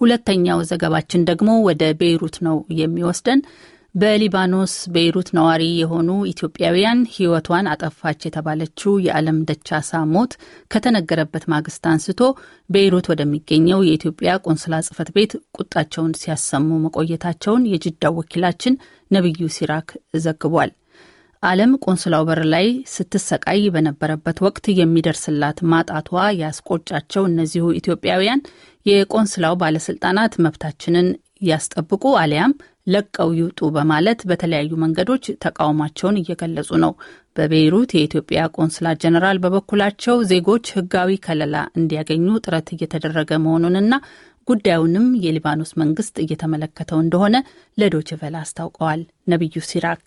ሁለተኛው ዘገባችን ደግሞ ወደ ቤይሩት ነው የሚወስደን። በሊባኖስ ቤይሩት ነዋሪ የሆኑ ኢትዮጵያውያን ሕይወቷን አጠፋች የተባለችው የዓለም ደቻሳ ሞት ከተነገረበት ማግስት አንስቶ ቤይሩት ወደሚገኘው የኢትዮጵያ ቆንስላ ጽሕፈት ቤት ቁጣቸውን ሲያሰሙ መቆየታቸውን የጅዳው ወኪላችን ነቢዩ ሲራክ ዘግቧል። ዓለም ቆንስላው በር ላይ ስትሰቃይ በነበረበት ወቅት የሚደርስላት ማጣቷ ያስቆጫቸው እነዚሁ ኢትዮጵያውያን የቆንስላው ባለስልጣናት መብታችንን ያስጠብቁ አሊያም ለቀው ይውጡ በማለት በተለያዩ መንገዶች ተቃውሟቸውን እየገለጹ ነው። በቤይሩት የኢትዮጵያ ቆንስላ ጀኔራል በበኩላቸው ዜጎች ሕጋዊ ከለላ እንዲያገኙ ጥረት እየተደረገ መሆኑንና ጉዳዩንም የሊባኖስ መንግስት እየተመለከተው እንደሆነ ለዶችቨላ አስታውቀዋል። ነቢዩ ሲራክ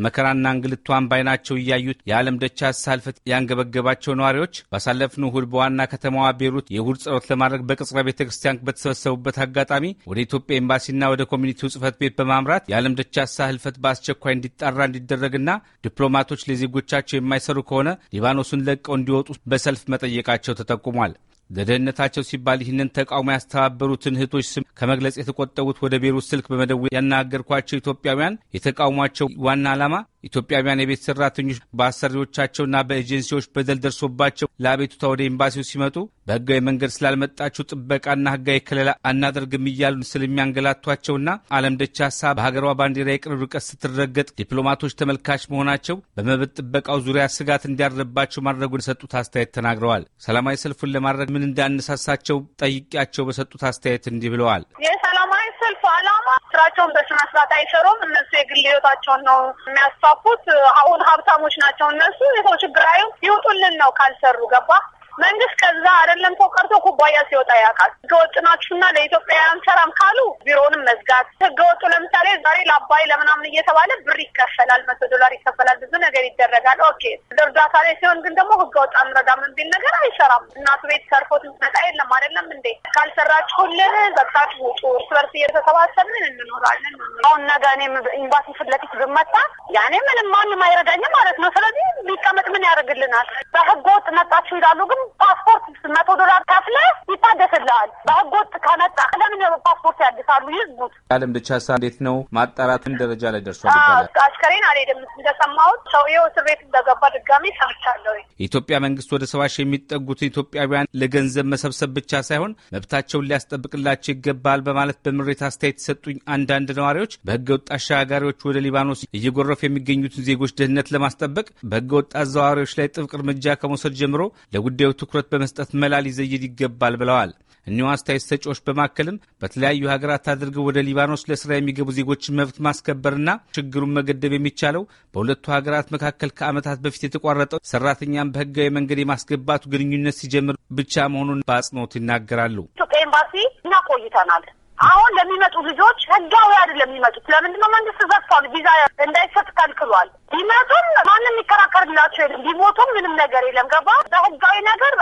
መከራና እንግልቷን ባይናቸው እያዩት የዓለም ደቻሳ ሕልፈት ያንገበገባቸው ነዋሪዎች ባሳለፍነው እሁድ በዋና ከተማዋ ቤሩት የእሁድ ጸሎት ለማድረግ በቅጽረ ቤተ ክርስቲያን በተሰበሰቡበት አጋጣሚ ወደ ኢትዮጵያ ኤምባሲና ወደ ኮሚኒቲው ጽሕፈት ቤት በማምራት የዓለም ደቻሳ ሕልፈት በአስቸኳይ እንዲጣራ እንዲደረግና ዲፕሎማቶች ለዜጎቻቸው የማይሰሩ ከሆነ ሊባኖሱን ለቀው እንዲወጡ በሰልፍ መጠየቃቸው ተጠቁሟል። ለደህንነታቸው ሲባል ይህንን ተቃውሞ ያስተባበሩትን እህቶች ስም ከመግለጽ የተቆጠቡት ወደ ቤሩት ስልክ በመደወል ያናገርኳቸው ኢትዮጵያውያን የተቃውሟቸው ዋና ዓላማ ኢትዮጵያውያን የቤት ሰራተኞች በአሰሪዎቻቸውና በኤጀንሲዎች በደል ደርሶባቸው ለአቤቱታ ወደ ኤምባሲው ሲመጡ በህጋዊ መንገድ ስላልመጣችሁ ጥበቃና ህጋዊ ከለላ አናደርግም እያሉ ስለሚያንገላቷቸውና ዓለም ደቻሳ በሀገሯ ባንዲራ የቅርብ ርቀት ስትረገጥ ዲፕሎማቶች ተመልካች መሆናቸው በመብት ጥበቃው ዙሪያ ስጋት እንዲያድርባቸው ማድረጉን የሰጡት አስተያየት ተናግረዋል። ሰላማዊ ሰልፉን ለማድረግ ምን እንዳነሳሳቸው ጠይቄያቸው በሰጡት አስተያየት እንዲህ ብለዋል። የሰላማዊ ሰልፍ ዓላማ ስራቸውን በስነ ስርዓት አይሰሩም። እነሱ የግል ህይወታቸውን ነው የሚያስፋፉት። አሁን ሀብታሞች ናቸው እነሱ። የሰው ችግር አዩ ይውጡልን ነው ካልሰሩ ገባ መንግስት ከዛ አይደለም ሰው ቀርቶ ኩባያ ሲወጣ ያውቃል። ህገወጥ ናችሁና ለኢትዮጵያውያን ሰላም ካሉ ቢሮውንም መዝጋት። ህገወጡ ለምሳሌ ዛሬ ለአባይ ለምናምን እየተባለ ብር ይከፈላል፣ መቶ ዶላር ይከፈላል፣ ብዙ ነገር ይደረጋል። okay እርዳታ ላይ ሲሆን ግን ደግሞ ህገወጥ አንረዳም የሚል ነገር አይሰራም። እናቱ ቤት ሰርፎት መጣ የለም አይደለም እንዴ? ካልሰራችሁልን ዘግታችሁ ውጡ፣ እርስ በርስ እየተሰባሰብን እንኖራለን። አሁን ነገ እኔም ኤምባሲ ፊት ለፊት ብመታ ያኔ ምንም ማንም አይረዳኝም ማለት ነው። ስለዚህ ቢቀመጥ ምን ያደርግልናል? በህገወጥ መጣችሁ ይላሉ ግን ፓስፖርት መቶ ዶላር ከፍለ ይታደስልሃል። በህገ ወጥ ከመጣ ለምን ፓስፖርት ያድሳሉ? ይዝቡት። የዓለም ደቻሳ እንዴት ነው ማጣራትን ደረጃ ላይ ደርሷል ይባላል። አሽከሬን አልሄድም እንደሰማሁት ሰውዬው እስር ቤት እንደገባ ድጋሚ ሰምቻለሁ። የኢትዮጵያ መንግስት ወደ ሰባ ሺህ የሚጠጉት ኢትዮጵያውያን ለገንዘብ መሰብሰብ ብቻ ሳይሆን መብታቸውን ሊያስጠብቅላቸው ይገባል በማለት በምሬት አስተያየት የሰጡኝ አንዳንድ ነዋሪዎች በህገ ወጥ አሸጋጋሪዎች ወደ ሊባኖስ እየጎረፉ የሚገኙትን ዜጎች ደህንነት ለማስጠበቅ በህገ ወጥ አዘዋዋሪዎች ላይ ጥብቅ እርምጃ ከመውሰድ ጀምሮ ለጉዳዩ ትኩረት በመስጠት መላ ሊዘይድ ይገባል ብለዋል። እኒሁ አስተያየት ሰጪዎች በማከልም በተለያዩ ሀገራት አድርገው ወደ ሊባኖስ ለስራ የሚገቡ ዜጎችን መብት ማስከበርና ችግሩን መገደብ የሚቻለው በሁለቱ ሀገራት መካከል ከዓመታት በፊት የተቋረጠው ሰራተኛን በህጋዊ መንገድ የማስገባቱ ግንኙነት ሲጀምር ብቻ መሆኑን በአጽንኦት ይናገራሉ። ኢትዮጵያ ኤምባሲ እኛ ቆይተናል። አሁን ለሚመጡ ልጆች ህጋዊ አይደለም የሚመጡት። ለምንድነው መንግስት ዘግቷል፣ ቪዛ እንዳይሰጥ ከልክሏል። ቢመጡም ማንም የሚከራከርላቸው የለም፣ ቢሞቱም ምንም ነገር የለም። ገባ በህጋዊ ነገር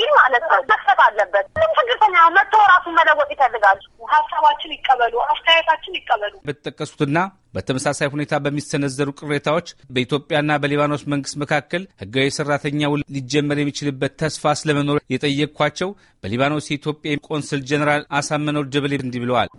ሲል ማለት ነው መክፈት አለበት። ምንም ችግርተኛ መጥቶ ራሱን መለወጥ ይፈልጋል። ሀሳባችን ይቀበሉ፣ አስተያየታችን ይቀበሉ። በተጠቀሱትና በተመሳሳይ ሁኔታ በሚሰነዘሩ ቅሬታዎች በኢትዮጵያና በሊባኖስ መንግስት መካከል ህጋዊ ሰራተኛ ውል ሊጀመር የሚችልበት ተስፋ ስለመኖር የጠየቅኳቸው በሊባኖስ የኢትዮጵያ ቆንስል ጀኔራል አሳመነው ደበሌ እንዲህ ብለዋል።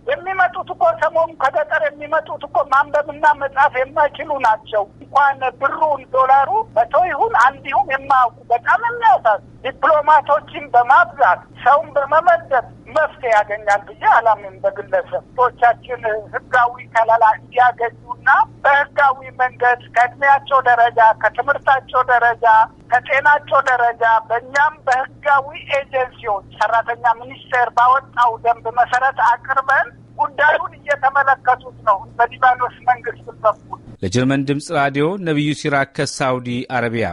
የሚመጡት እኮ ሰሞኑ ከገጠር የሚመጡት እኮ ማንበብና መጻፍ የማይችሉ ናቸው። እንኳን ብሩን ዶላሩ መቶ ይሁን አንድ ይሁን የማያውቁ በጣም የሚያሳዝ ዲፕሎማቶችን በማብዛት ሰውን በመመደብ መፍትሄ ያገኛል ብዬ አላምን። በግለሰብ ቶቻችን ህጋዊ ከለላ እንዲያገኙና በህጋዊ መንገድ ከእድሜያቸው ደረጃ፣ ከትምህርታቸው ደረጃ፣ ከጤናቸው ደረጃ በእኛም በህጋዊ ኤጀንሲዎች ሰራተኛ ሚኒስቴር ባወጣው ደንብ መሰረት አቅርበን ጉዳዩን እየተመለከቱት ነው። በሊባኖስ መንግስት በኩል ለጀርመን ድምፅ ራዲዮ ነቢዩ ሲራክ ከሳውዲ አረቢያ